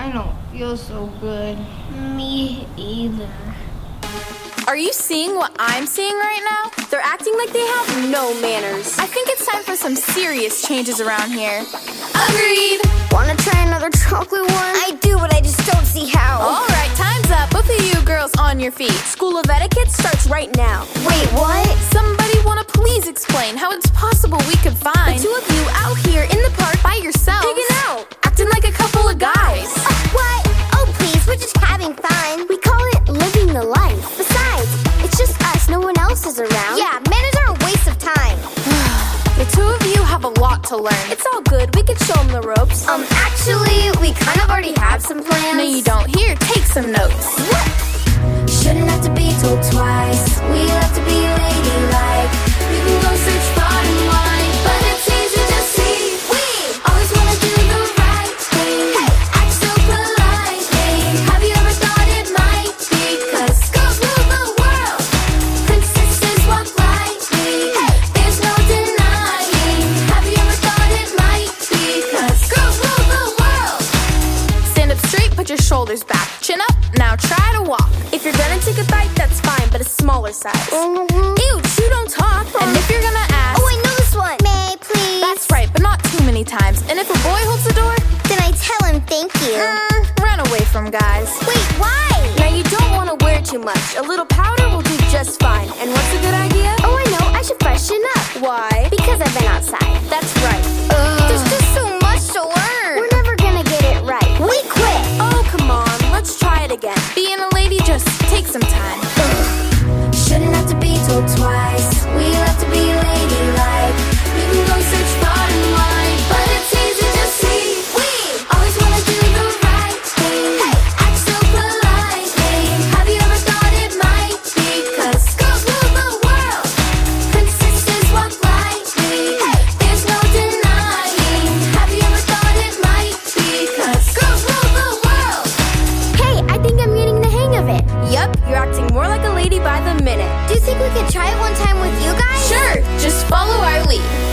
I don't feel so good. Me either. Are you seeing what I'm seeing right now? They're acting like they have no manners. I think it's time for some serious changes around here. Agreed. Wanna try another chocolate one? I do, but I just don't see how. All right, time's up. Both of you girls on your feet. School of Etiquette starts right now. Wait, what? Somebody wanna please explain how it's possible we could find The two of you out here in the park by yourselves, lot to learn. It's all good, we can show them the ropes. Um, actually, we kind of already have some plans. No, you don't. Here, take some notes. What? Shouldn't have to be told twice. Your shoulders back. Chin up, now try to walk. If you're gonna take a bite, that's fine, but a smaller size. Ew, chew, don't talk. And if you're gonna ask, Oh, I know this one. May, please. that's right, but not too many times. And if a boy holds the door, Then I tell him thank you. mm, run away from guys. Wait, why? Now you don't want to wear too much. A little powder beauty by the minute. Do you think we could try it one time with you guys? Sure, just follow our lead.